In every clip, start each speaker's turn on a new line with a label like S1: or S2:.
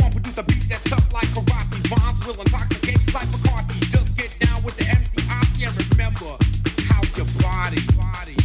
S1: produce a beat that's tough like karate. Bonds will intoxicate like Bacardi. Just get down with the MC. I can't remember. How's your body.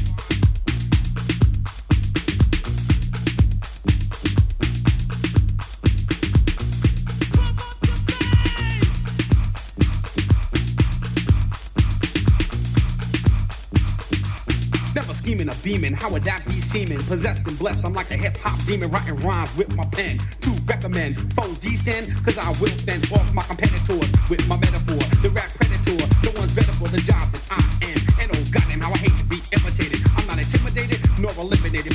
S1: scheming, a beaming. How would that be seeming? Possessed and blessed, I'm like a hip hop demon, writing rhymes with my pen. To recommend, phone descend, cause I will fend off my competitors with my metaphor. The rap predator, no one's better for the job than I am. And oh, goddamn, how I hate to be imitated. I'm not intimidated nor eliminated.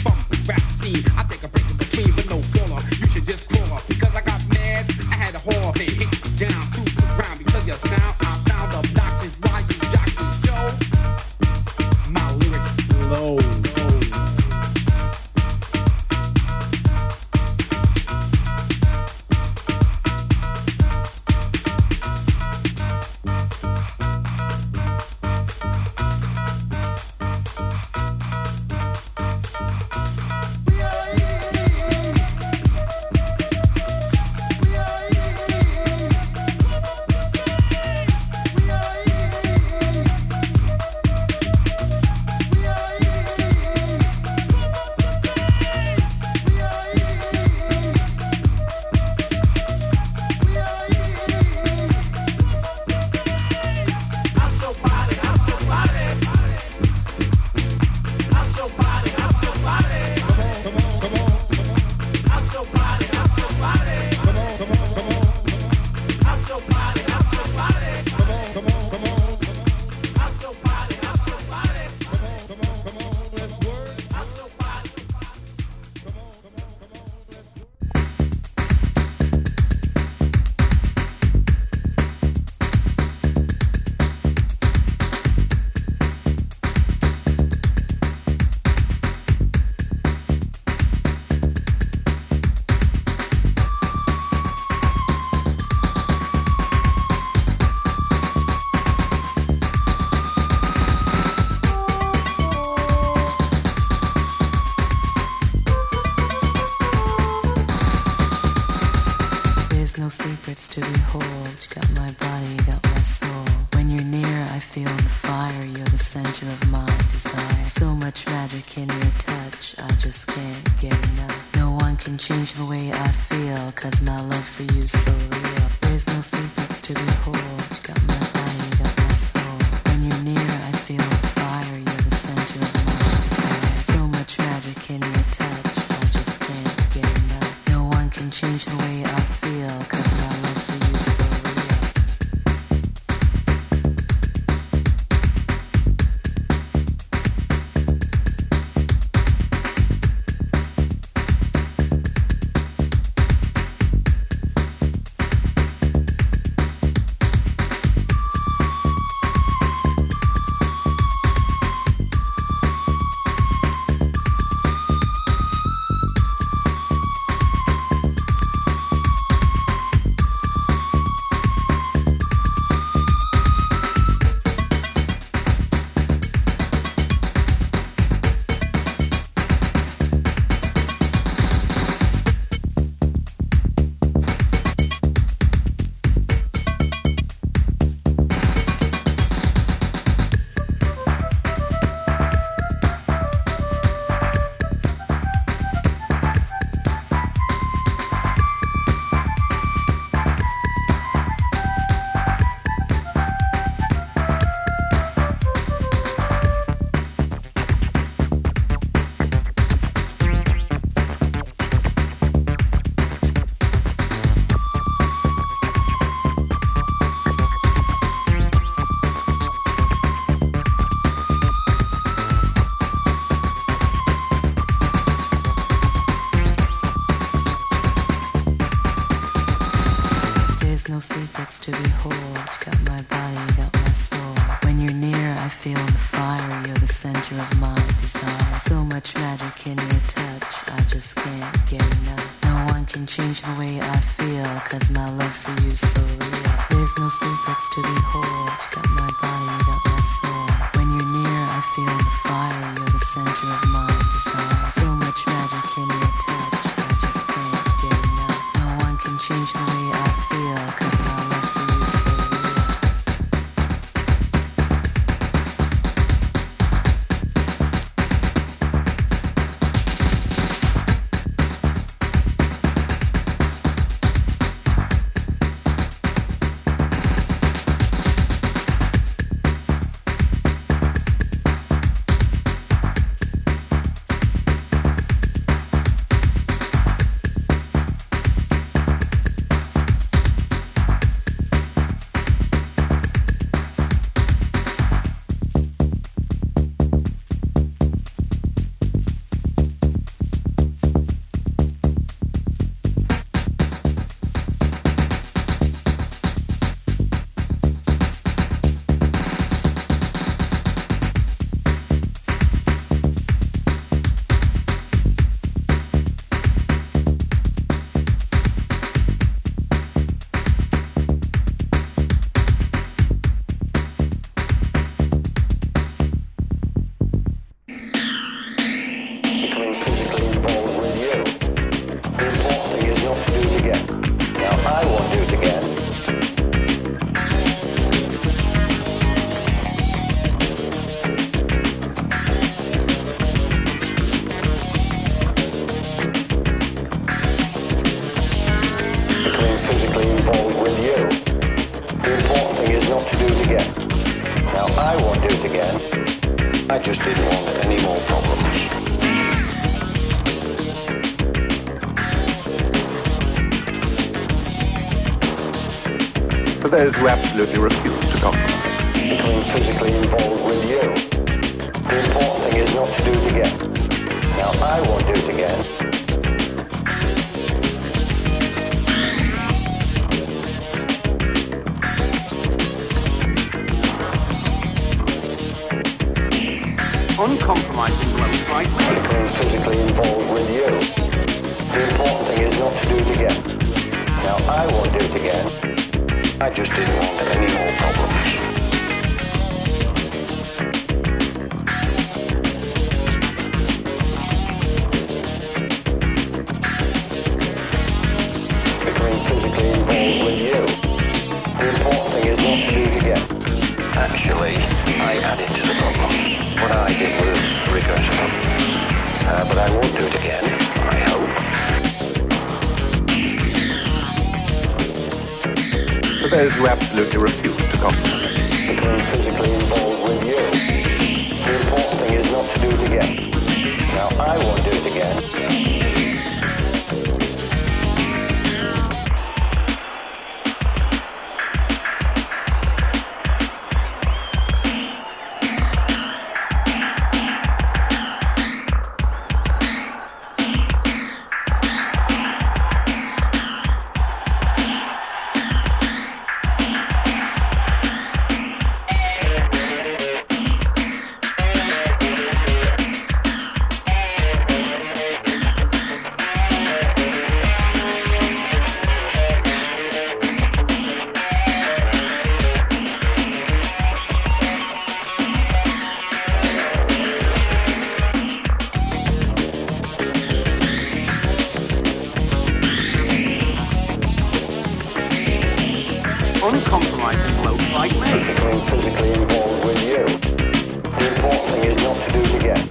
S2: uncompromising blokes like me.
S3: Being physically involved with you. The important thing is not to do it again.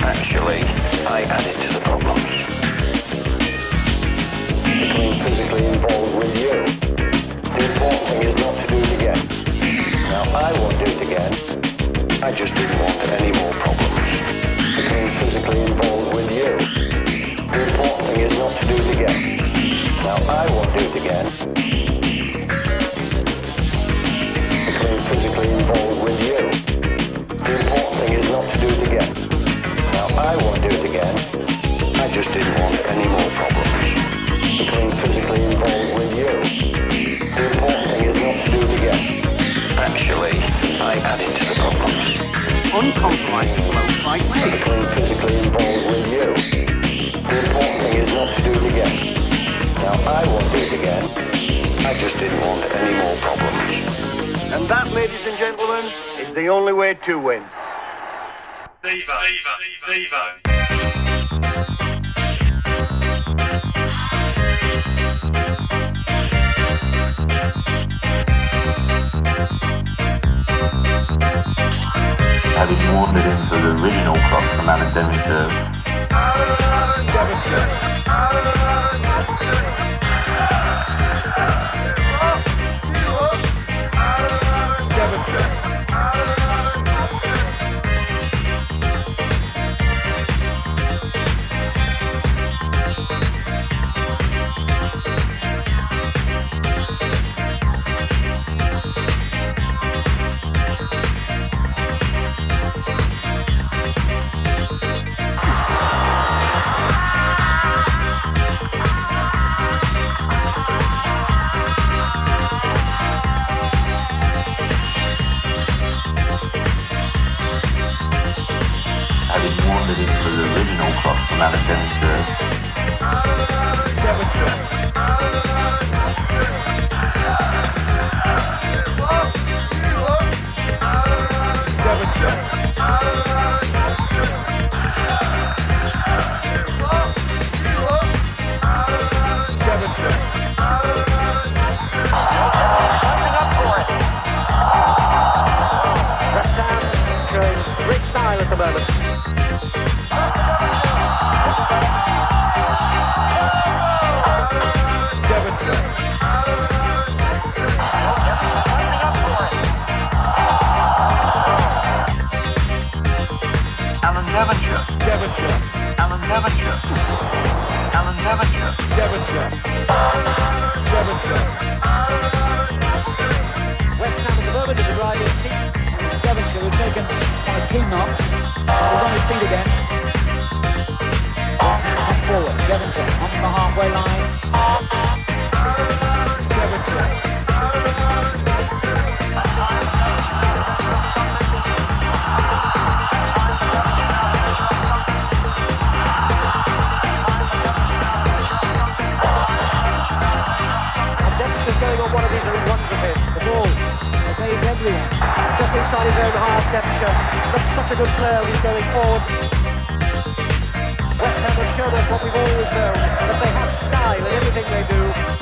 S3: Actually, I added to the problems. Becoming physically involved with you. The important thing is not to do it again. Now, I won't do it again. I just didn't want any more problems. Becoming physically involved with you. The important thing is not to do it again. Now, I won't do it again. directly involved with you. The important thing is not to do it again. Now, I won't do it again. I just didn't want any more problems. Becoming physically involved with you. The important thing is not to do it again. Actually, I added to the problems.
S1: Uncompromising flows my way.
S3: Becoming physically involved with you. The important thing is not to do it again. Now, I won't do it again. I just didn't want any more problems.
S4: And that, ladies and gentlemen, is the only way to win.
S5: Devo, Devo, Devo.
S6: having wandered into the original crop from Alan Devonshire. Having Alan Devonshire.
S4: West Ham
S6: Devonshire
S7: taken or two. He's on his feet again. West Ham forward. Devonshire on the halfway line.
S4: And Just inside his own half, Devonshire looks such a good player he's going forward. West Ham have shown us what we've always known, that they have style in everything they do.